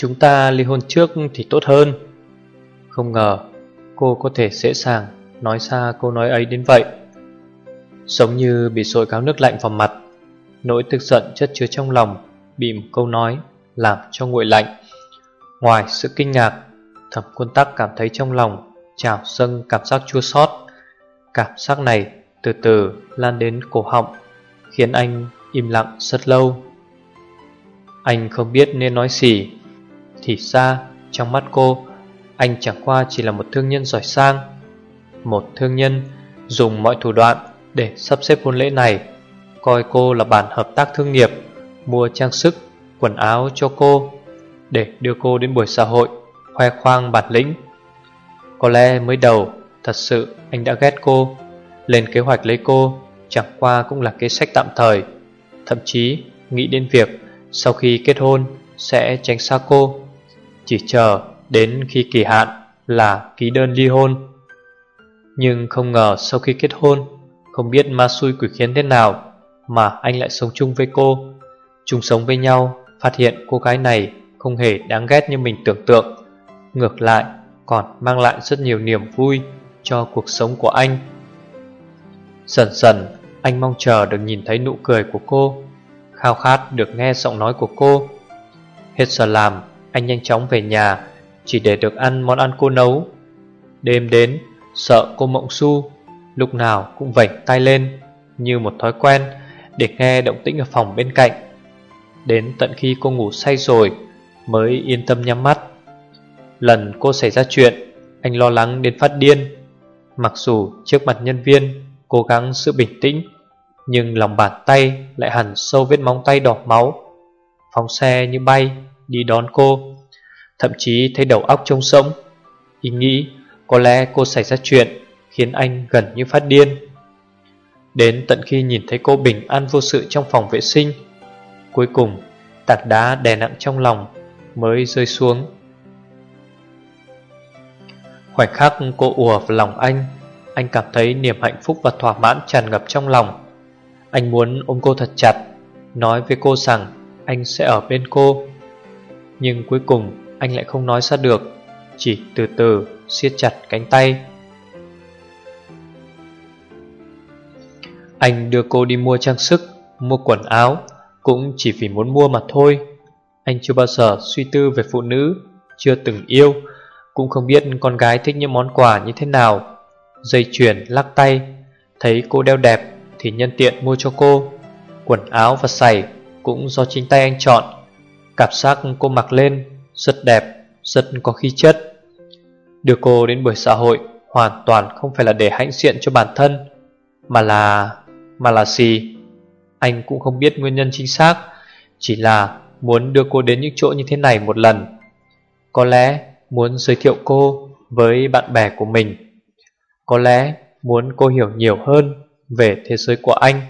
Chúng ta ly hôn trước thì tốt hơn. Không ngờ, cô có thể dễ dàng nói ra câu nói ấy đến vậy. Giống như bị sội cáo nước lạnh vào mặt, Nỗi tức giận chất chứa trong lòng Bị một câu nói, làm cho nguội lạnh. Ngoài sự kinh ngạc, Thẩm quân tắc cảm thấy trong lòng Trào dâng cảm giác chua xót. Cảm giác này từ từ lan đến cổ họng, Khiến anh im lặng rất lâu. Anh không biết nên nói gì thì ra trong mắt cô Anh chẳng qua chỉ là một thương nhân giỏi sang. Một thương nhân dùng mọi thủ đoạn để sắp xếp hôn lễ này Coi cô là bản hợp tác thương nghiệp Mua trang sức, quần áo cho cô Để đưa cô đến buổi xã hội Khoe khoang bản lĩnh. Có lẽ mới đầu Thật sự anh đã ghét cô Lên kế hoạch lấy cô Chẳng qua cũng là kế sách tạm thời. Thậm chí nghĩ đến việc Sau khi kết hôn Sẽ tránh xa cô chỉ chờ đến khi kỳ hạn là ký đơn ly hôn. Nhưng không ngờ sau khi kết hôn, Không biết ma xui quỷ khiến thế nào Mà anh lại sống chung với cô. Chung sống với nhau, Phát hiện cô gái này không hề đáng ghét như mình tưởng tượng. Ngược lại, còn mang lại rất nhiều niềm vui cho cuộc sống của anh. Dần dần, anh mong chờ được nhìn thấy nụ cười của cô, Khao khát được nghe giọng nói của cô. Hết giờ làm anh nhanh chóng về nhà, Chỉ để được ăn món ăn cô nấu. Đêm đến, Sợ cô Mộng Su Lúc nào cũng vảnh tay lên Như một thói quen Để nghe động tĩnh ở phòng bên cạnh. Đến tận khi cô ngủ say rồi Mới yên tâm nhắm mắt. Lần cô xảy ra chuyện, Anh lo lắng đến phát điên. Mặc dù trước mặt nhân viên Cố gắng sự bình tĩnh, Nhưng lòng bàn tay lại hẳn sâu vết móng tay đỏ máu. Phóng xe như bay đi đón cô, Thậm chí thấy đầu óc trông sống Ý nghĩ có lẽ cô xảy ra chuyện Khiến anh gần như phát điên. Đến tận khi nhìn thấy cô bình an vô sự trong phòng vệ sinh, Cuối cùng tạc đá đè nặng trong lòng Mới rơi xuống. Khoảnh khắc cô ùa vào lòng anh Anh cảm thấy niềm hạnh phúc và thỏa mãn tràn ngập trong lòng. Anh muốn ôm cô thật chặt, Nói với cô rằng anh sẽ ở bên cô nhưng cuối cùng, anh lại không nói ra được. Chỉ từ từ siết chặt cánh tay. Anh đưa cô đi mua trang sức, Mua quần áo, Cũng chỉ vì muốn mua mà thôi. Anh chưa bao giờ suy tư về phụ nữ, Chưa từng yêu, Cũng không biết con gái thích những món quà như thế nào. Dây chuyền, lắc tay, Thấy cô đeo đẹp Thì nhân tiện mua cho cô. Quần áo và giày Cũng do chính tay anh chọn. Cảm giác cô mặc lên rất đẹp, rất có khí chất. Đưa cô đến buổi xã hội hoàn toàn không phải là để hãnh diện cho bản thân Mà là... mà là gì? Anh cũng không biết nguyên nhân chính xác Chỉ là muốn đưa cô đến những chỗ như thế này một lần. Có lẽ muốn giới thiệu cô với bạn bè của mình. Có lẽ muốn cô hiểu nhiều hơn về thế giới của anh.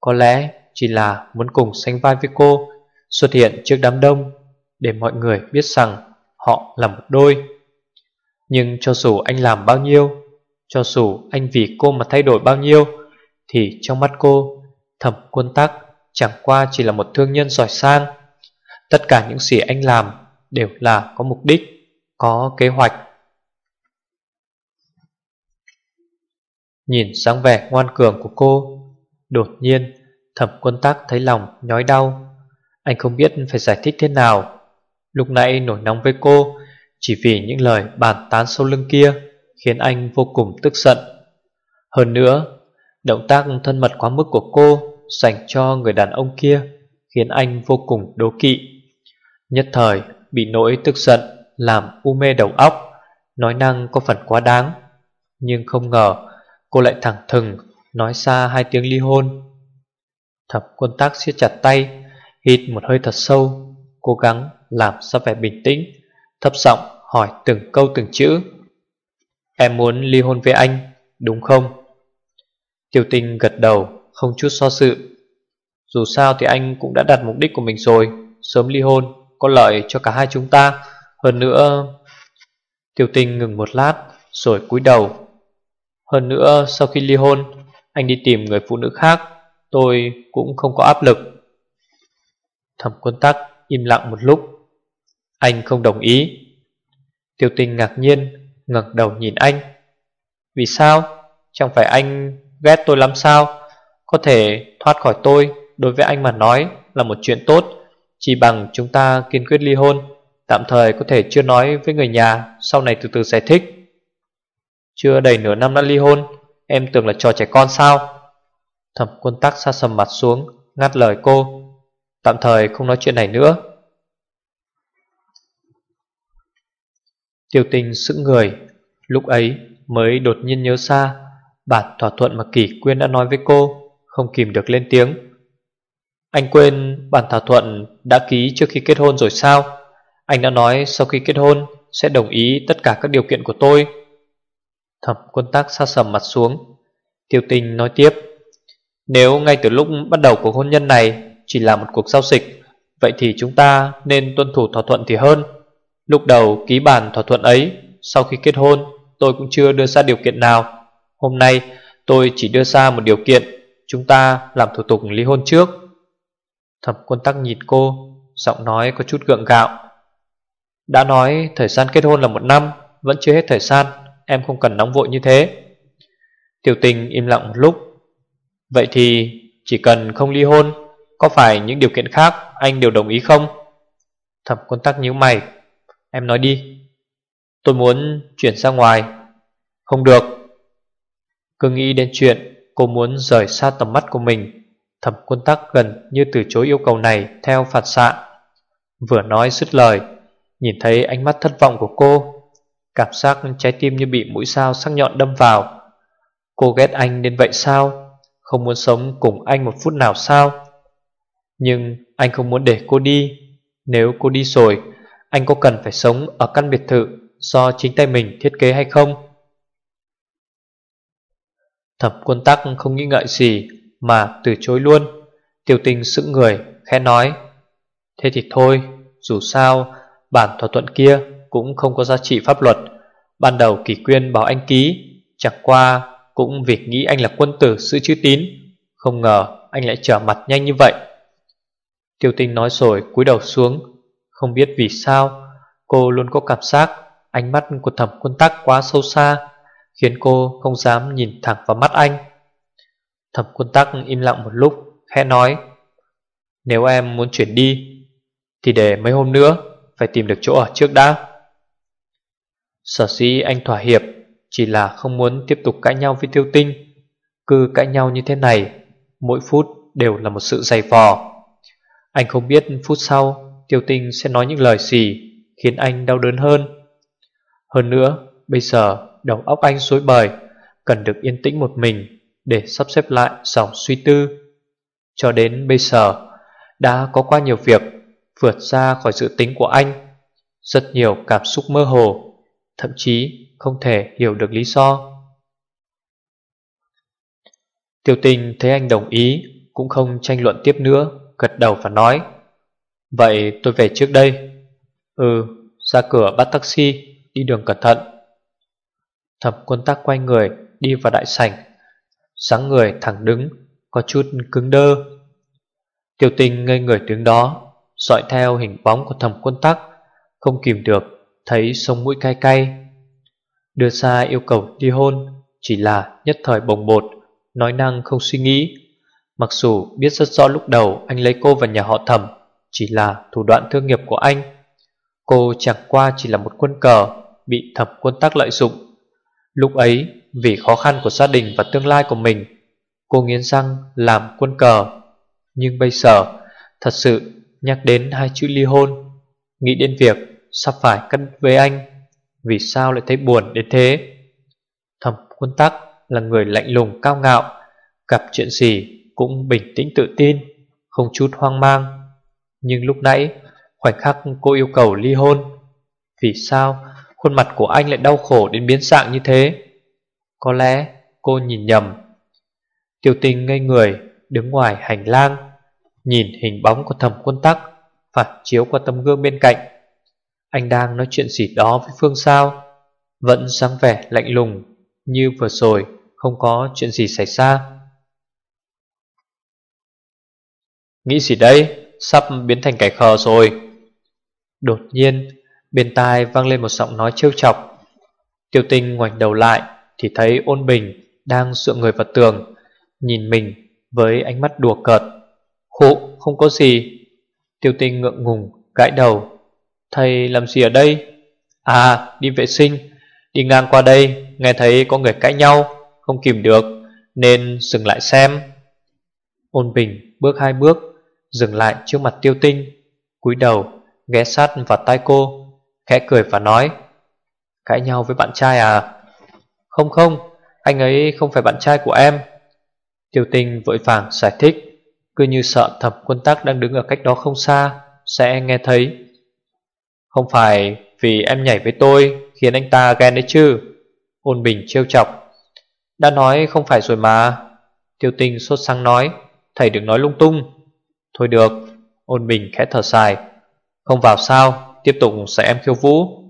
Có lẽ chỉ là muốn cùng sánh vai với cô xuất hiện trước đám đông để mọi người biết rằng họ là một đôi. Nhưng cho dù anh làm bao nhiêu, cho dù anh vì cô mà thay đổi bao nhiêu, thì trong mắt cô, thẩm quân tắc chẳng qua chỉ là một thương nhân giỏi sang. Tất cả những gì anh làm đều là có mục đích, có kế hoạch. Nhìn sáng vẻ ngoan cường của cô, đột nhiên thẩm quân tắc thấy lòng nhói đau. Anh không biết phải giải thích thế nào. Lúc nãy nổi nóng với cô, Chỉ vì những lời bàn tán sâu lưng kia Khiến anh vô cùng tức giận. Hơn nữa, Động tác thân mật quá mức của cô Dành cho người đàn ông kia Khiến anh vô cùng đố kỵ. Nhất thời bị nỗi tức giận Làm u mê đầu óc, Nói năng có phần quá đáng. Nhưng không ngờ, Cô lại thẳng thừng Nói xa hai tiếng ly hôn. Thập quân tác siết chặt tay Hít một hơi thật sâu, Cố gắng làm ra vẻ bình tĩnh, Thấp giọng hỏi từng câu từng chữ. Em muốn ly hôn với anh, Đúng không? Tiêu tinh gật đầu, Không chút so sự Dù sao thì anh cũng đã đặt mục đích của mình rồi, Sớm ly hôn Có lợi cho cả hai chúng ta. Hơn nữa, Tiêu tinh ngừng một lát Rồi cúi đầu. Hơn nữa, sau khi ly hôn, Anh đi tìm người phụ nữ khác, Tôi cũng không có áp lực. Thẩm quân tắc im lặng một lúc. Anh không đồng ý. Tiêu tinh ngạc nhiên, ngẩng đầu nhìn anh. Vì sao? Chẳng phải anh ghét tôi lắm sao? Có thể thoát khỏi tôi Đối với anh mà nói là một chuyện tốt, Chỉ bằng chúng ta kiên quyết ly hôn. Tạm thời có thể chưa nói với người nhà, Sau này từ từ giải thích. Chưa đầy nửa năm đã ly hôn, Em tưởng là trò trẻ con sao? Thẩm quân tắc xa sầm mặt xuống, Ngắt lời cô. Tạm thời không nói chuyện này nữa. Tiêu tình sững người. Lúc ấy mới đột nhiên nhớ ra Bản thỏa thuận mà Kỷ Quyên đã nói với cô, Không kìm được lên tiếng. Anh quên bản thỏa thuận đã ký trước khi kết hôn rồi sao? Anh đã nói sau khi kết hôn Sẽ đồng ý tất cả các điều kiện của tôi. Thẩm quân tác xa sầm mặt xuống. Tiêu tình nói tiếp, Nếu ngay từ lúc bắt đầu cuộc hôn nhân này chỉ là một cuộc giao dịch, Vậy thì chúng ta nên tuân thủ thỏa thuận thì hơn. Lúc đầu ký bản thỏa thuận ấy, Sau khi kết hôn, Tôi cũng chưa đưa ra điều kiện nào. Hôm nay, tôi chỉ đưa ra một điều kiện, Chúng ta làm thủ tục ly hôn trước. Thẩm quân tắc nhìn cô, Giọng nói có chút gượng gạo. Đã nói thời gian kết hôn là một năm, Vẫn chưa hết thời gian, Em không cần nóng vội như thế. Tiểu tình im lặng một lúc. Vậy thì chỉ cần không ly hôn có phải những điều kiện khác Anh đều đồng ý không? Thẩm quân tắc nhíu mày. Em nói đi. Tôi muốn chuyển ra ngoài. Không được. Cứ nghĩ đến chuyện cô muốn rời xa tầm mắt của mình, Thẩm quân tắc gần như từ chối yêu cầu này theo phạt xạ. Vừa nói dứt lời, Nhìn thấy ánh mắt thất vọng của cô, Cảm giác trái tim như bị mũi sao sắc nhọn đâm vào. Cô ghét anh đến vậy sao? Không muốn sống cùng anh một phút nào sao? Nhưng anh không muốn để cô đi. Nếu cô đi rồi, Anh có cần phải sống ở căn biệt thự Do chính tay mình thiết kế hay không? Thập quân tắc không nghĩ ngợi gì Mà từ chối luôn. Tiêu tình sững người, khẽ nói, Thế thì thôi, Dù sao, bản thỏa thuận kia Cũng không có giá trị pháp luật. Ban đầu kỷ quyên bảo anh ký, Chẳng qua cũng vì nghĩ anh là quân tử sự chữ tín. Không ngờ anh lại trở mặt nhanh như vậy. Tiêu tinh nói rồi cúi đầu xuống. Không biết vì sao, Cô luôn có cảm giác Ánh mắt của thẩm quân tắc quá sâu xa, Khiến cô không dám nhìn thẳng vào mắt anh. Thẩm quân tắc im lặng một lúc, Khẽ nói, Nếu em muốn chuyển đi, Thì để mấy hôm nữa, Phải tìm được chỗ ở trước đã. Sở Sĩ anh thỏa hiệp Chỉ là không muốn tiếp tục cãi nhau với tiêu tinh. Cứ cãi nhau như thế này, Mỗi phút đều là một sự dày vò. Anh không biết phút sau Tiêu tinh sẽ nói những lời gì Khiến anh đau đớn hơn. Hơn nữa, Bây giờ đầu óc anh rối bời, Cần được yên tĩnh một mình Để sắp xếp lại dòng suy tư. Cho đến bây giờ, Đã có qua nhiều việc Vượt ra khỏi dự tính của anh, Rất nhiều cảm xúc mơ hồ, Thậm chí không thể hiểu được lý do. Tiêu tình thấy anh đồng ý, Cũng không tranh luận tiếp nữa. Gật đầu và nói, Vậy tôi về trước đây. Ừ ra cửa bắt taxi, Đi đường cẩn thận. Thẩm quân tắc quay người Đi vào đại sảnh. Dáng người thẳng đứng, Có chút cứng đơ. Tiêu tình ngây người đứng đó, dõi theo hình bóng của thẩm quân tắc, Không kìm được Thấy sông mũi cay cay. Đưa ra yêu cầu ly hôn Chỉ là nhất thời bồng bột, Nói năng không suy nghĩ. Mặc dù biết rất rõ lúc đầu Anh lấy cô vào nhà họ thẩm, Chỉ là thủ đoạn thương nghiệp của anh. Cô chẳng qua chỉ là một quân cờ Bị thẩm quân tắc lợi dụng. Lúc ấy, vì khó khăn của gia đình và tương lai của mình, Cô nghiến răng làm quân cờ. Nhưng bây giờ, Thật sự nhắc đến hai chữ ly hôn, Nghĩ đến việc Sắp phải cắt với anh, Vì sao lại thấy buồn đến thế? Thẩm quân tắc là người lạnh lùng, cao ngạo, Gặp chuyện gì cũng bình tĩnh tự tin, Không chút hoang mang. Nhưng lúc nãy, Khoảnh khắc cô yêu cầu ly hôn, Vì sao khuôn mặt của anh lại đau khổ đến biến dạng như thế? Có lẽ cô nhìn nhầm. Tiêu tình ngây người, Đứng ngoài hành lang, Nhìn hình bóng của thầm quân tắc, Phản chiếu qua tấm gương bên cạnh. Anh đang nói chuyện gì đó với Phương sao? Vẫn sáng vẻ lạnh lùng, Như vừa rồi, Không có chuyện gì xảy ra. Nghĩ gì đây? Sắp biến thành kẻ khờ rồi. Đột nhiên, Bên tai vang lên một giọng nói trêu chọc. Tiêu tinh ngoảnh đầu lại Thì thấy ôn bình đang dựa người vào tường, Nhìn mình với ánh mắt đùa cợt. Khụ, không có gì. Tiêu tinh ngượng ngùng, gãi đầu. Thầy làm gì ở đây? À đi vệ sinh. Đi ngang qua đây, Nghe thấy có người cãi nhau, Không kìm được, Nên dừng lại xem. Ôn bình bước hai bước Dừng lại trước mặt tiêu tinh, cúi đầu, ghé sát vào tai cô, Khẽ cười và nói, Cãi nhau với bạn trai à? Không không, Anh ấy không phải bạn trai của em. Tiêu tinh vội vàng giải thích, Cứ như sợ thẩm quân tắc đang đứng ở cách đó không xa, Sẽ nghe thấy. Không phải vì em nhảy với tôi Khiến anh ta ghen đấy chứ, Ôn bình trêu chọc. Đã nói không phải rồi mà, Tiêu tinh sốt sang nói, Thầy đừng nói lung tung. Thôi được, Ôn bình khẽ thở dài. Không vào sao, Tiếp tục sẽ em khiêu vũ.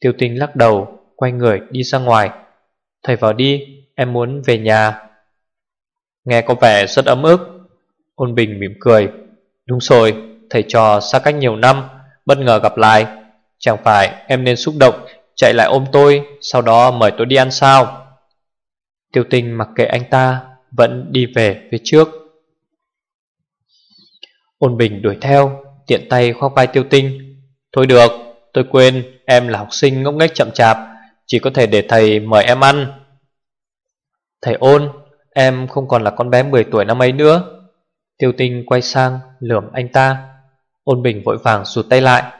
Tiêu tinh lắc đầu, Quay người đi ra ngoài. Thầy vào đi, Em muốn về nhà. Nghe có vẻ rất ấm ức. Ôn bình mỉm cười. Đúng rồi, Thầy trò xa cách nhiều năm, Bất ngờ gặp lại. Chẳng phải em nên xúc động, Chạy lại ôm tôi, Sau đó mời tôi đi ăn sao? Tiêu tinh mặc kệ anh ta, Vẫn đi về phía trước. Ôn bình đuổi theo, Tiện tay khoác vai tiêu tinh. Thôi được, Tôi quên em là học sinh ngốc nghếch chậm chạp, Chỉ có thể để thầy mời em ăn. Thầy ôn, Em không còn là con bé 10 tuổi năm ấy nữa. Tiêu tinh quay sang lườm anh ta. Ôn bình vội vàng rụt tay lại.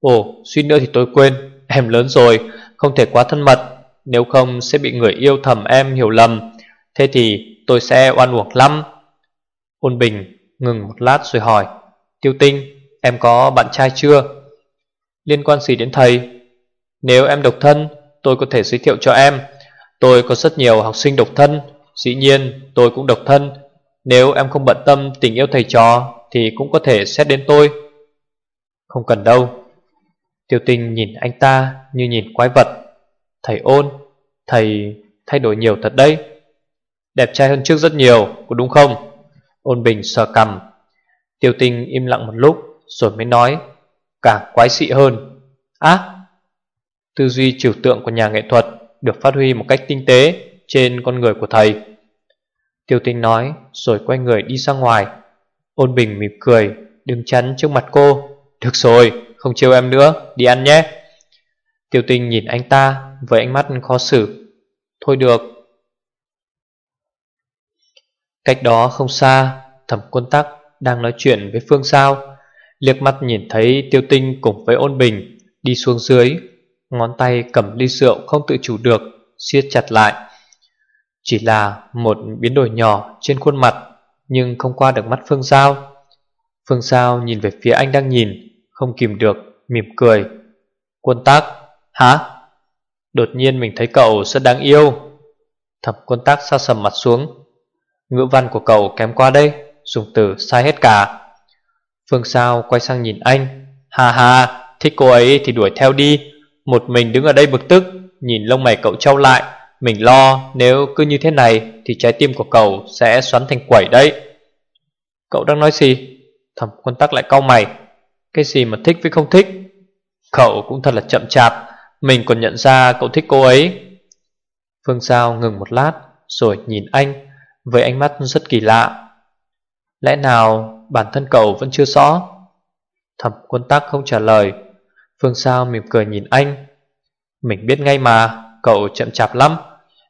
Ồ suy nữa thì tôi quên, Em lớn rồi, Không thể quá thân mật. Nếu không sẽ bị người yêu thầm em hiểu lầm. Thế thì tôi sẽ oan uổng lắm. Ôn bình ngừng một lát rồi hỏi, Tiêu tinh, em có bạn trai chưa? Liên quan gì đến thầy? Nếu em độc thân, Tôi có thể giới thiệu cho em. Tôi có rất nhiều học sinh độc thân, Dĩ nhiên tôi cũng độc thân. Nếu em không bận tâm tình yêu thầy trò, Thì cũng có thể xét đến tôi. Không cần đâu. Tiêu tinh nhìn anh ta như nhìn quái vật. Thầy ôn, Thầy thay đổi nhiều thật đấy. Đẹp trai hơn trước rất nhiều, Có đúng không? Ôn bình sờ cầm Tiêu tinh im lặng một lúc, Rồi mới nói Càng quái dị hơn. Á Tư duy trừu tượng của nhà nghệ thuật Được phát huy một cách tinh tế trên con người của thầy. Tiêu tinh nói, rồi quay người đi ra ngoài. Ôn bình mỉm cười, Đứng chắn trước mặt cô. Được rồi, không trêu em nữa, Đi ăn nhé. Tiêu tinh nhìn anh ta với ánh mắt khó xử. Thôi được Cách đó không xa Thẩm quân tắc đang nói chuyện với Phương Sao. Liếc mắt nhìn thấy tiêu tinh cùng với ôn bình Đi xuống dưới Ngón tay cầm ly rượu không tự chủ được siết chặt lại. Chỉ là một biến đổi nhỏ trên khuôn mặt Nhưng không qua được mắt Phương Giao Phương Giao nhìn về phía anh đang nhìn Không kìm được, mỉm cười. Quân tác, hả? Đột nhiên mình thấy cậu rất đáng yêu. Thập quân tác sao sầm mặt xuống. Ngữ văn của cậu kém qua đây Dùng từ sai hết cả. Phương Sao quay sang nhìn anh. Hà hà, thích cô ấy thì đuổi theo đi. Một mình đứng ở đây bực tức Nhìn lông mày cậu trao lại. Mình lo nếu cứ như thế này Thì trái tim của cậu sẽ xoắn thành quẩy đấy. Cậu đang nói gì? Thẩm quân tắc lại cau mày. Cái gì mà thích với không thích? Cậu cũng thật là chậm chạp. Mình còn nhận ra cậu thích cô ấy. Phương Giao ngừng một lát Rồi nhìn anh. Với ánh mắt rất kỳ lạ. Lẽ nào bản thân cậu vẫn chưa rõ? Thẩm quân tắc không trả lời. Phương sao mỉm cười nhìn anh. Mình biết ngay mà, Cậu chậm chạp lắm.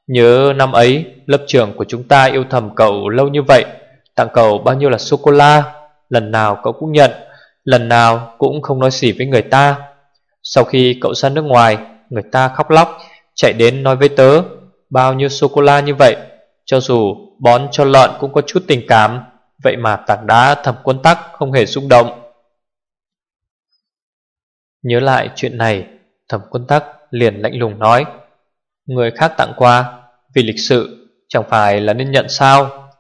Nhớ năm ấy, lớp trưởng của chúng ta yêu thầm cậu lâu như vậy. Tặng cậu bao nhiêu là sô-cô-la? Lần nào cậu cũng nhận, Lần nào cũng không nói gì với người ta. Sau khi cậu ra nước ngoài, Người ta khóc lóc, Chạy đến nói với tớ, Bao nhiêu sô-cô-la như vậy? Cho dù bón cho lợn cũng có chút tình cảm, Vậy mà tảng đá thẩm quân tắc không hề xúc động. Nhớ lại chuyện này, Thẩm quân tắc liền lạnh lùng nói, Người khác tặng qua Vì lịch sự, chẳng phải là nên nhận sao?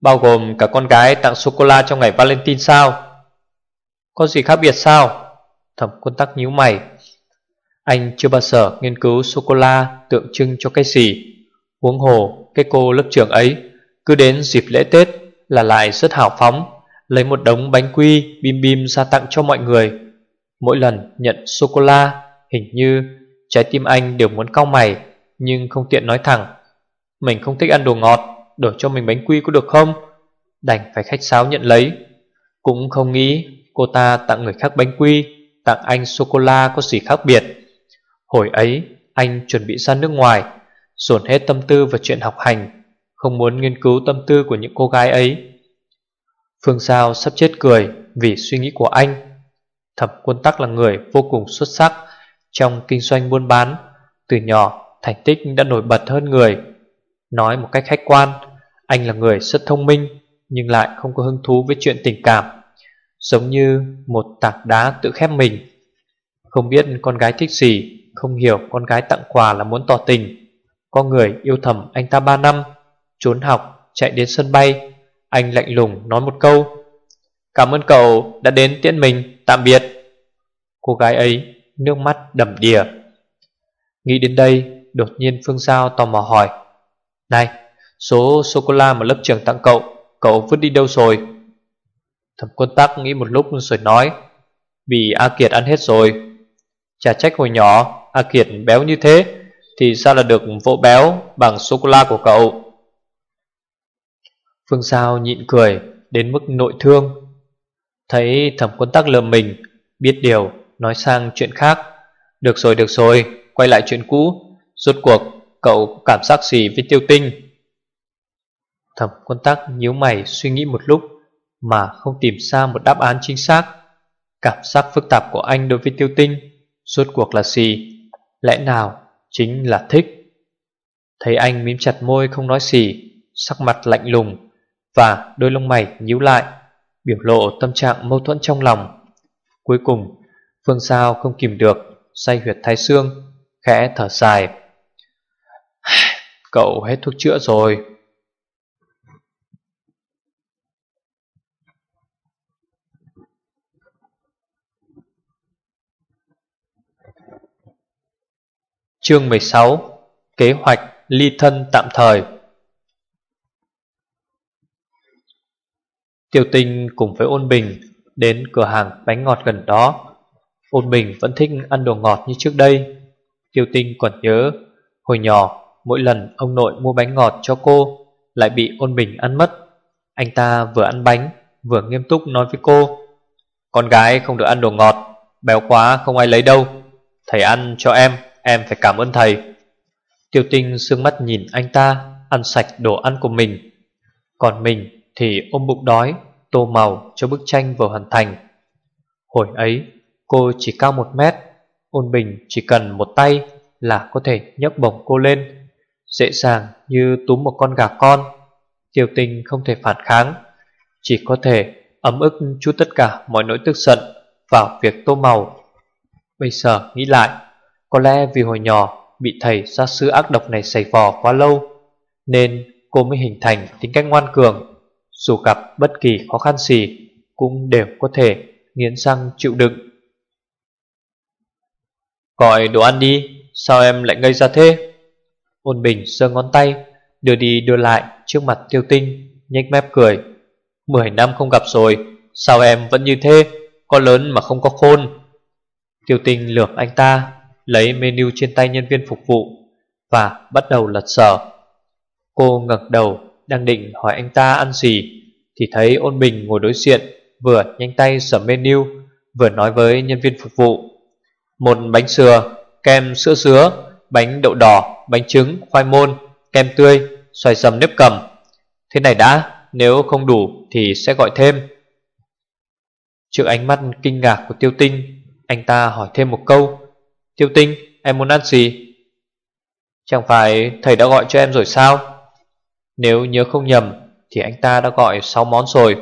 Bao gồm cả con gái tặng sô-cô-la trong ngày Valentine sao? Có gì khác biệt sao? Thẩm quân tắc nhíu mày. Anh chưa bao giờ nghiên cứu sô-cô-la tượng trưng cho cái gì. Huống hồ cái cô lớp trưởng ấy. Cứ đến dịp lễ Tết là lại rất hào phóng, Lấy một đống bánh quy bim bim ra tặng cho mọi người. Mỗi lần nhận sô-cô-la, Hình như trái tim anh đều muốn cau mày, Nhưng không tiện nói thẳng. Mình không thích ăn đồ ngọt, Đổi cho mình bánh quy có được không? Đành phải khách sáo nhận lấy. Cũng không nghĩ cô ta tặng người khác bánh quy, Tặng anh sô-cô-la có gì khác biệt. Hồi ấy, anh chuẩn bị ra nước ngoài Dồn hết tâm tư vào chuyện học hành, Không muốn nghiên cứu tâm tư của những cô gái ấy. Phương Giao sắp chết cười Vì suy nghĩ của anh. Thẩm quân tắc là người vô cùng xuất sắc Trong kinh doanh buôn bán, Từ nhỏ thành tích đã nổi bật hơn người. Nói một cách khách quan, Anh là người rất thông minh Nhưng lại không có hứng thú với chuyện tình cảm, Giống như một tảng đá tự khép mình. Không biết con gái thích gì, Không hiểu con gái tặng quà là muốn tỏ tình. Có người yêu thầm anh ta 3 năm, Trốn học, chạy đến sân bay. Anh lạnh lùng nói một câu, Cảm ơn cậu đã đến tiễn mình, Tạm biệt. Cô gái ấy nước mắt đầm đìa. Nghĩ đến đây, Đột nhiên Phương Giao tò mò hỏi, Này, Số sô-cô-la mà lớp trưởng tặng cậu Cậu vứt đi đâu rồi? Thẩm quân tắc nghĩ một lúc rồi nói Bị A Kiệt ăn hết rồi. Chả trách hồi nhỏ A Kiệt béo như thế. Thì sao là được vỗ béo Bằng sô-cô-la của cậu? Phương Sao nhịn cười, Đến mức nội thương. Thấy thẩm quân tắc lờ mình, Biết điều, nói sang chuyện khác. Được rồi được rồi, Quay lại chuyện cũ. Rốt cuộc, cậu cảm giác gì với tiêu tinh? Thẩm quân tắc nhíu mày suy nghĩ một lúc, Mà không tìm ra một đáp án chính xác. Cảm giác phức tạp của anh đối với tiêu tinh, Rốt cuộc là gì? Lẽ nào chính là thích. Thấy anh mím chặt môi không nói gì, Sắc mặt lạnh lùng Và đôi lông mày nhíu lại, Biểu lộ tâm trạng mâu thuẫn trong lòng. Cuối cùng, Phương Sao không kìm được, Say huyệt thái xương, Khẽ thở dài. Cậu hết thuốc chữa rồi. Chương 16 Kế hoạch ly thân tạm thời. Tiêu tinh cùng với ôn bình Đến cửa hàng bánh ngọt gần đó. Ôn bình vẫn thích ăn đồ ngọt như trước đây. Tiêu tinh còn nhớ, Hồi nhỏ, mỗi lần ông nội mua bánh ngọt cho cô, Lại bị ôn bình ăn mất. Anh ta vừa ăn bánh, Vừa nghiêm túc nói với cô, Con gái không được ăn đồ ngọt, Béo quá không ai lấy đâu. Thầy ăn cho em. Em phải cảm ơn thầy. Tiêu tinh sương mắt nhìn anh ta, Ăn sạch đồ ăn của mình. Còn mình thì ôm bụng đói, Tô màu cho bức tranh vừa hoàn thành. Hồi ấy, cô chỉ cao một mét, Ôn bình chỉ cần một tay Là có thể nhấc bổng cô lên. Dễ dàng như túm một con gà con. Tiêu tinh không thể phản kháng, Chỉ có thể ấm ức chút tất cả mọi nỗi tức giận Vào việc tô màu. Bây giờ nghĩ lại có lẽ vì hồi nhỏ bị thầy gia sư ác độc này xảy vò quá lâu, Nên cô mới hình thành tính cách ngoan cường, Dù gặp bất kỳ khó khăn gì Cũng đều có thể nghiến răng chịu đựng. Gọi đồ ăn đi, Sao em lại ngây ra thế? Ôn bình giơ ngón tay, Đưa đi đưa lại trước mặt tiêu tinh, nhếch mép cười. Mười năm không gặp rồi, Sao em vẫn như thế? Có lớn mà không có khôn. Tiêu tinh lược anh ta lấy menu trên tay nhân viên phục vụ và bắt đầu lật sở. Cô ngẩng đầu đang định hỏi anh ta ăn gì thì thấy ôn bình ngồi đối diện vừa nhanh tay sở menu vừa nói với nhân viên phục vụ một bánh sừa, kem sữa sứa, bánh đậu đỏ, bánh trứng, khoai môn, kem tươi, xoài sầm nếp cầm. Thế này đã, nếu không đủ thì sẽ gọi thêm. Trước ánh mắt kinh ngạc của tiêu tinh, anh ta hỏi thêm một câu Tiêu tinh, em muốn ăn gì? Chẳng phải thầy đã gọi cho em rồi sao? Nếu nhớ không nhầm, Thì anh ta đã gọi 6 món rồi.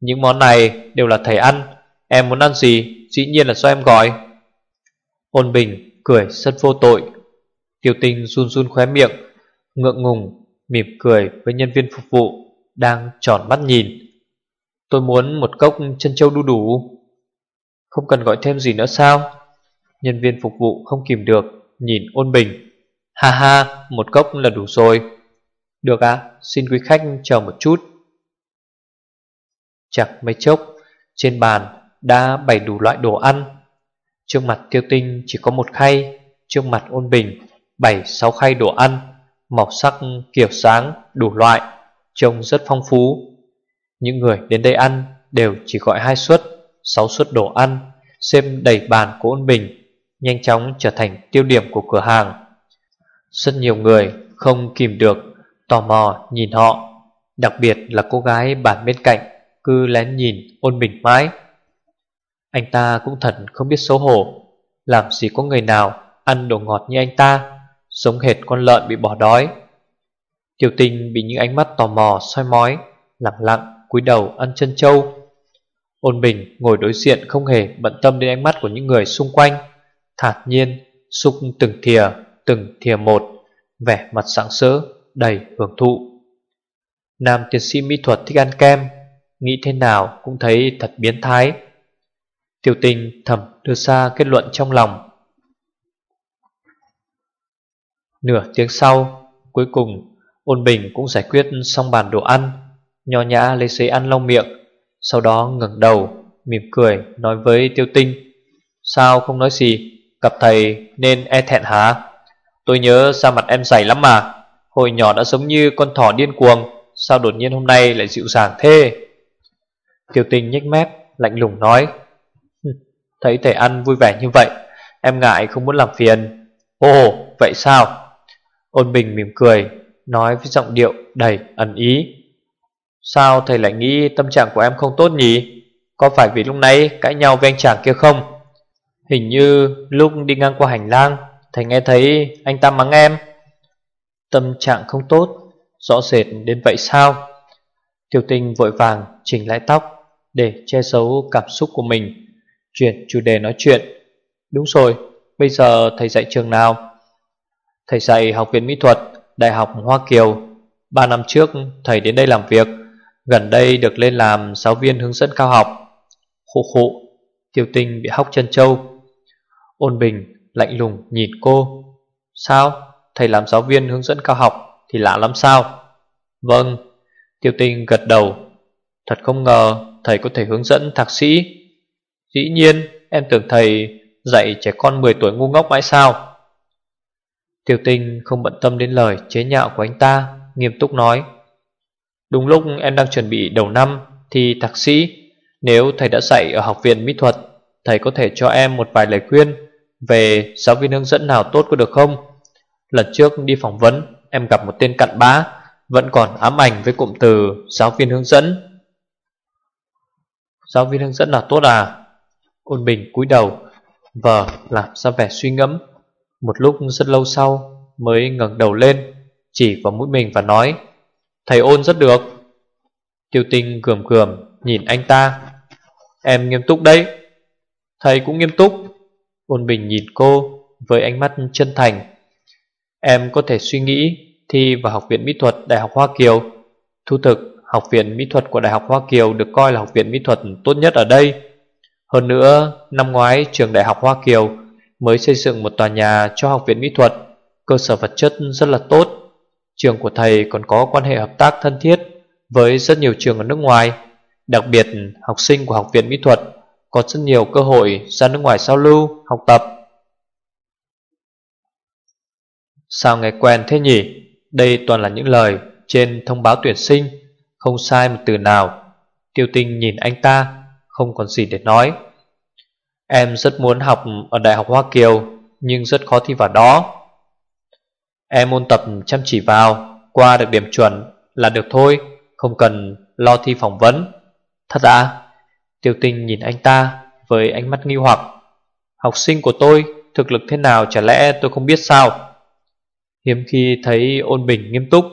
Những món này đều là thầy ăn. Em muốn ăn gì, Dĩ nhiên là do em gọi. Ôn Bình cười rất vô tội. Tiêu tinh run run khóe miệng, Ngượng ngùng, Mỉm cười với nhân viên phục vụ Đang tròn mắt nhìn. Tôi muốn một cốc chân châu đu đủ. Không cần gọi thêm gì nữa sao? Nhân viên phục vụ không kìm được, Nhìn ôn bình. Ha ha, một cốc là đủ rồi. Được ạ, xin quý khách chờ một chút. Chẳng mấy chốc, Trên bàn đã bày đủ loại đồ ăn. Trước mặt tiêu tinh chỉ có một khay, Trước mặt ôn bình Bảy sáu khay đồ ăn, Màu sắc kiểu sáng, đủ loại, Trông rất phong phú. Những người đến đây ăn đều chỉ gọi hai suất, Sáu suất đồ ăn, Xem đầy bàn của ôn bình. Nhanh chóng trở thành tiêu điểm của cửa hàng. Rất nhiều người không kìm được, Tò mò nhìn họ, Đặc biệt là cô gái bàn bên cạnh Cứ lén nhìn ôn bình mãi. Anh ta cũng thật không biết xấu hổ, Làm gì có người nào Ăn đồ ngọt như anh ta Giống hệt con lợn bị bỏ đói. Tiểu tình bị những ánh mắt tò mò, soi mói, Lặng lặng cúi đầu ăn chân trâu. Ôn bình ngồi đối diện không hề bận tâm đến ánh mắt của những người xung quanh. Thản nhiên, xúc từng thìa Từng thìa một, Vẻ mặt sáng sỡ đầy hưởng thụ. Nam tiến sĩ mỹ thuật thích ăn kem, Nghĩ thế nào cũng thấy thật biến thái. Tiểu tình thầm đưa ra kết luận trong lòng. Nửa tiếng sau, Cuối cùng, Ôn Bình cũng giải quyết xong bàn đồ ăn, Nho nhã lấy giấy ăn lau miệng, Sau đó ngẩng đầu, Mỉm cười nói với tiêu tinh, Sao không nói gì? Gặp thầy nên e thẹn hả? Tôi nhớ sao mặt em dày lắm mà. Hồi nhỏ đã giống như con thỏ điên cuồng, Sao đột nhiên hôm nay lại dịu dàng thế? Kiều tinh nhếch mép, Lạnh lùng nói Thấy thầy ăn vui vẻ như vậy, Em ngại không muốn làm phiền. Ồ, vậy sao? Ôn bình mỉm cười, Nói với giọng điệu đầy ẩn ý, Sao thầy lại nghĩ tâm trạng của em không tốt nhỉ? Có phải vì lúc nãy cãi nhau với anh chàng kia không? Hình như lúc đi ngang qua hành lang, Thầy nghe thấy anh ta mắng em. Tâm trạng không tốt, Rõ rệt đến vậy sao? Tiểu tinh vội vàng chỉnh lại tóc Để che giấu cảm xúc của mình. Chuyển chủ đề nói chuyện. Đúng rồi, Bây giờ thầy dạy trường nào? Thầy dạy học viện mỹ thuật, Đại học Hoa Kiều. Ba năm trước, thầy đến đây làm việc. Gần đây được lên làm giáo viên hướng dẫn cao học. Khụ khụ Tiểu tinh bị hóc chân trâu. Ôn bình, lạnh lùng nhìn cô. Sao? Thầy làm giáo viên hướng dẫn cao học Thì lạ lắm sao? Vâng. Tiêu tinh gật đầu. Thật không ngờ thầy có thể hướng dẫn thạc sĩ. Dĩ nhiên, em tưởng thầy dạy trẻ con 10 tuổi ngu ngốc mãi sao? Tiêu tinh không bận tâm đến lời chế nhạo của anh ta, Nghiêm túc nói. Đúng lúc em đang chuẩn bị đầu năm Thì thạc sĩ, Nếu thầy đã dạy ở học viện mỹ thuật, Thầy có thể cho em một vài lời khuyên. Về, giáo viên hướng dẫn nào tốt có được không? Lần trước đi phỏng vấn, Em gặp một tên cặn bã, Vẫn còn ám ảnh với cụm từ giáo viên hướng dẫn. Giáo viên hướng dẫn là tốt à? Ôn bình cúi đầu, Vờ, làm ra vẻ suy ngẫm. Một lúc rất lâu sau, Mới ngẩng đầu lên, Chỉ vào mũi mình và nói, Thầy ôn rất được. Tiêu tinh gườm gườm nhìn anh ta, Em nghiêm túc đấy. Thầy cũng nghiêm túc. Ôn bình nhìn cô với ánh mắt chân thành. Em có thể suy nghĩ thi vào Học viện Mỹ thuật Đại học Hoa Kiều. Thu thực Học viện Mỹ thuật của Đại học Hoa Kiều được coi là học viện mỹ thuật tốt nhất ở đây. Hơn nữa, năm ngoái trường Đại học Hoa Kiều mới xây dựng một tòa nhà cho học viện mỹ thuật. Cơ sở vật chất rất là tốt. Trường của thầy còn có quan hệ hợp tác thân thiết với rất nhiều trường ở nước ngoài Đặc biệt học sinh của học viện mỹ thuật có rất nhiều cơ hội ra nước ngoài giao lưu, học tập. Sao nghe quen thế nhỉ? Đây toàn là những lời trên thông báo tuyển sinh Không sai một từ nào. Tiêu tinh nhìn anh ta Không còn gì để nói. Em rất muốn học ở Đại học Hoa Kiều Nhưng rất khó thi vào đó. Em ôn tập chăm chỉ vào Qua được điểm chuẩn là được thôi Không cần lo thi phỏng vấn. Thật à Tiêu tinh nhìn anh ta với ánh mắt nghi hoặc. Học sinh của tôi, Thực lực thế nào chả lẽ tôi không biết sao? Hiếm khi thấy ôn bình nghiêm túc.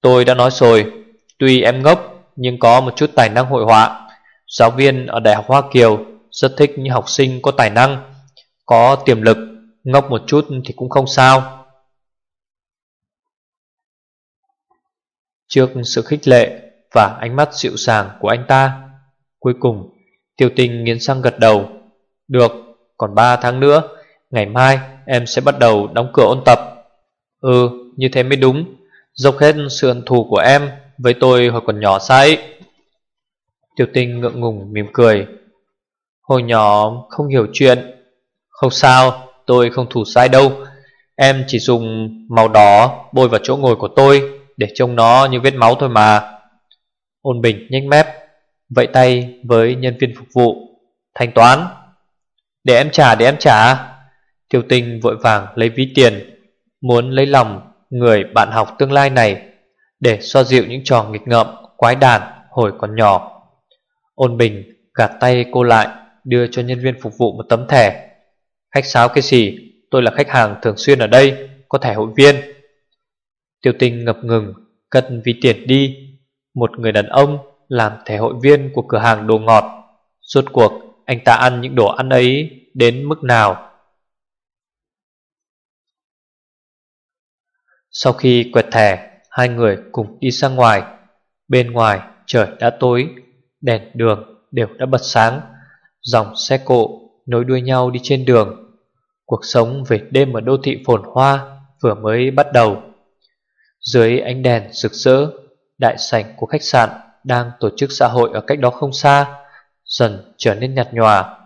Tôi đã nói rồi, Tuy em ngốc, nhưng có một chút tài năng hội họa. Giáo viên ở Đại học Hoa Kiều Rất thích những học sinh có tài năng, Có tiềm lực, Ngốc một chút thì cũng không sao. Trước sự khích lệ Và ánh mắt dịu dàng của anh ta Cuối cùng Tiêu tình nghiến răng gật đầu. Được, còn 3 tháng nữa Ngày mai em sẽ bắt đầu đóng cửa ôn tập. Ừ, như thế mới đúng. Dốc hết sự ẩn thù của em Với tôi hồi còn nhỏ sai. Tiểu tinh ngượng ngùng mỉm cười. Hồi nhỏ không hiểu chuyện. Không sao Tôi không thủ sai đâu. Em chỉ dùng màu đỏ bôi vào chỗ ngồi của tôi Để trông nó như vết máu thôi mà. Ôn bình nhếch mép. Vẫy tay với nhân viên phục vụ, Thanh toán, Để em trả, để em trả. Tiêu tinh vội vàng lấy ví tiền, Muốn lấy lòng người bạn học tương lai này Để xoa dịu những trò nghịch ngợm, Quái đản hồi còn nhỏ. Ôn bình gạt tay cô lại, Đưa cho nhân viên phục vụ một tấm thẻ. Khách sáo cái gì? Tôi là khách hàng thường xuyên ở đây, Có thẻ hội viên. Tiêu tinh ngập ngừng, Cất ví tiền đi. Một người đàn ông làm thẻ hội viên của cửa hàng đồ ngọt. Suốt cuộc, anh ta ăn những đồ ăn ấy đến mức nào? Sau khi quẹt thẻ, Hai người cùng đi ra ngoài. Bên ngoài, trời đã tối, Đèn đường đều đã bật sáng. Dòng xe cộ nối đuôi nhau đi trên đường. Cuộc sống về đêm ở đô thị phồn hoa Vừa mới bắt đầu. Dưới ánh đèn rực rỡ, Đại sảnh của khách sạn đang tổ chức xã hội ở cách đó không xa, Dần trở nên nhạt nhòa.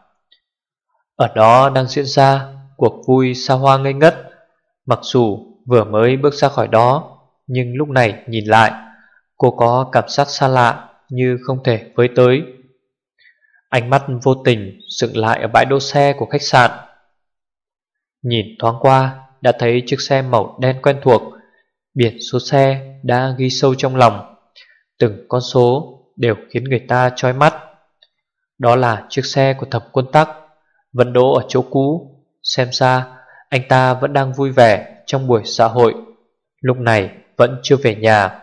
Ở đó đang diễn ra Cuộc vui xa hoa ngây ngất. Mặc dù vừa mới bước ra khỏi đó, Nhưng lúc này nhìn lại, Cô có cảm giác xa lạ Như không thể với tới. Ánh mắt vô tình dựng lại ở bãi đỗ xe của khách sạn. Nhìn thoáng qua, Đã thấy chiếc xe màu đen quen thuộc, Biển số xe đã ghi sâu trong lòng. Từng con số đều khiến người ta chói mắt. Đó là chiếc xe của thập quân tắc, Vẫn đỗ ở chỗ cũ. Xem ra, anh ta vẫn đang vui vẻ trong buổi xã hội. Lúc này vẫn chưa về nhà.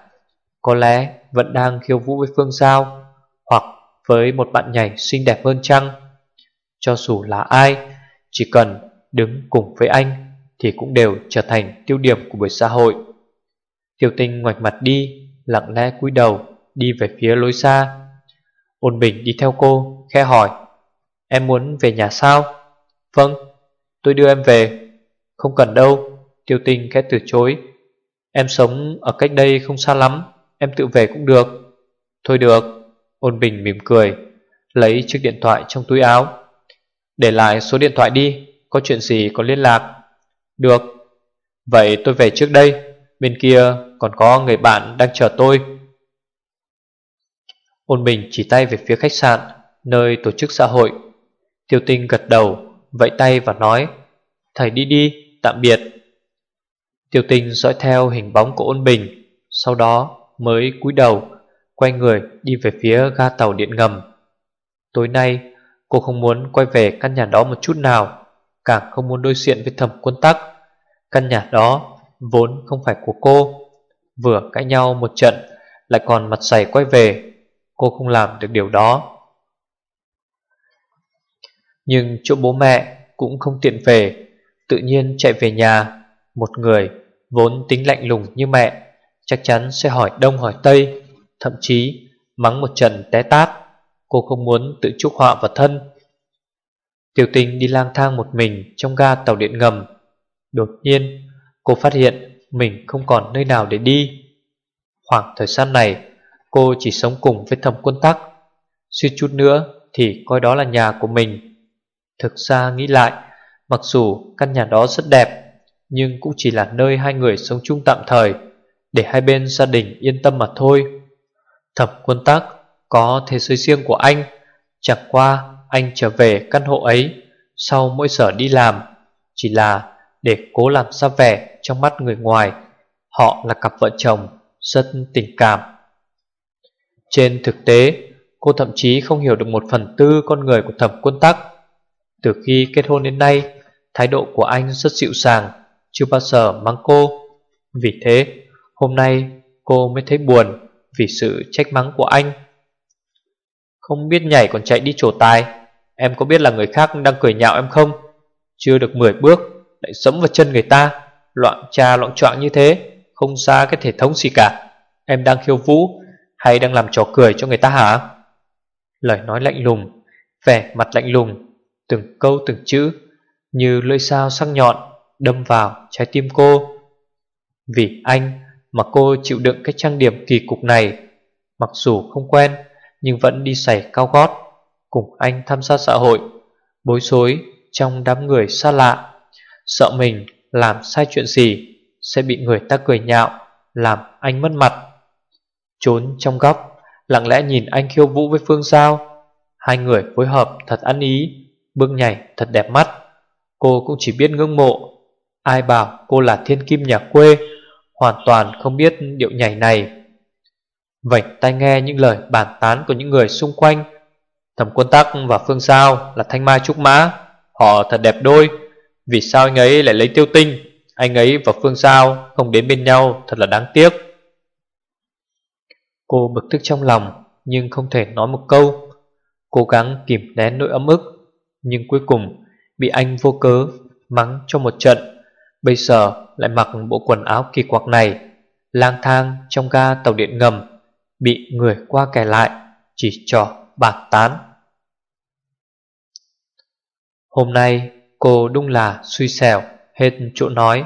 Có lẽ vẫn đang khiêu vũ với Phương Giao, Hoặc với một bạn nhảy xinh đẹp hơn chăng? Cho dù là ai, Chỉ cần đứng cùng với anh Thì cũng đều trở thành tiêu điểm của buổi xã hội. Tiêu tinh ngoạch mặt đi Lặng lẽ cúi đầu Đi về phía lối xa. Ôn bình đi theo cô Khe hỏi, Em muốn về nhà sao? Vâng tôi đưa em về. Không cần đâu, Tiêu tinh khẽ từ chối. Em sống ở cách đây không xa lắm, Em tự về cũng được. Thôi được. Ôn bình mỉm cười, Lấy chiếc điện thoại trong túi áo. Để lại số điện thoại đi, Có chuyện gì có liên lạc. Được. Vậy tôi về trước đây. Bên kia còn có người bạn đang chờ tôi. Ôn bình chỉ tay về phía khách sạn Nơi tổ chức xã hội. Tiêu tinh gật đầu Vẫy tay và nói Thầy đi đi, tạm biệt. Tiêu tinh dõi theo hình bóng của ôn bình Sau đó mới cúi đầu Quay người đi về phía ga tàu điện ngầm. Tối nay cô không muốn quay về căn nhà đó một chút nào Càng không muốn đối diện với thẩm quân tắc. Căn nhà đó vốn không phải của cô. Vừa cãi nhau một trận, Lại còn mặt dày quay về. Cô không làm được điều đó. Nhưng chỗ bố mẹ cũng không tiện về. Tự nhiên chạy về nhà, Một người vốn tính lạnh lùng như mẹ, Chắc chắn sẽ hỏi đông hỏi tây, Thậm chí mắng một trận té tát. Cô không muốn tự chuốc họa vào thân. Tiểu tình đi lang thang một mình Trong ga tàu điện ngầm. Đột nhiên cô phát hiện Mình không còn nơi nào để đi. Khoảng thời gian này, Cô chỉ sống cùng với thầm quân tắc. Suy chút nữa thì coi đó là nhà của mình. Thực ra nghĩ lại, Mặc dù căn nhà đó rất đẹp, Nhưng cũng chỉ là nơi hai người sống chung tạm thời, Để hai bên gia đình yên tâm mà thôi. Thẩm quân tắc có thế giới riêng của anh. Chẳng qua anh trở về căn hộ ấy Sau mỗi giờ đi làm, Chỉ là để cố làm ra vẻ trong mắt người ngoài. Họ là cặp vợ chồng, rất tình cảm. Trên thực tế, Cô thậm chí không hiểu được một phần tư con người của thẩm quân tắc. Từ khi kết hôn đến nay, Thái độ của anh rất dịu dàng, Chưa bao giờ mắng cô. Vì thế, hôm nay Cô mới thấy buồn vì sự trách mắng của anh. Không biết nhảy còn chạy đi trổ tài, Em có biết là người khác đang cười nhạo em không? Chưa được 10 bước. Lại dẫm vào chân người ta, Loạn trà loạn trọng như thế, Không ra cái thể thống gì cả. Em đang khiêu vũ Hay đang làm trò cười cho người ta hả? Lời nói lạnh lùng, Vẻ mặt lạnh lùng, Từng câu từng chữ Như lưỡi sao sắc nhọn Đâm vào trái tim cô. Vì anh mà cô chịu đựng cái trang điểm kỳ cục này, Mặc dù không quen Nhưng vẫn đi giày cao gót, Cùng anh tham gia xã hội, Bối rối trong đám người xa lạ. Sợ mình làm sai chuyện gì Sẽ bị người ta cười nhạo, Làm anh mất mặt. Trốn trong góc, Lặng lẽ nhìn anh khiêu vũ với Phương Giao. Hai người phối hợp thật ăn ý, Bước nhảy thật đẹp mắt. Cô cũng chỉ biết ngưỡng mộ. Ai bảo cô là thiên kim nhà quê, Hoàn toàn không biết điệu nhảy này. Vảnh tai nghe những lời bàn tán của những người xung quanh. Thẩm quân tắc và Phương Sao là thanh mai trúc mã. Họ thật đẹp đôi. Vì sao anh ấy lại lấy tiêu tinh? Anh ấy và Phương Giao không đến bên nhau Thật là đáng tiếc. Cô bực tức trong lòng, Nhưng không thể nói một câu. Cố gắng kìm nén nỗi ấm ức, Nhưng cuối cùng bị anh vô cớ Mắng cho một trận. Bây giờ lại mặc bộ quần áo kỳ quặc này, lang thang trong ga tàu điện ngầm, Bị người qua kẻ lại, Chỉ cho bạc tán. Hôm nay cô đúng là suy xẻo hết chỗ nói.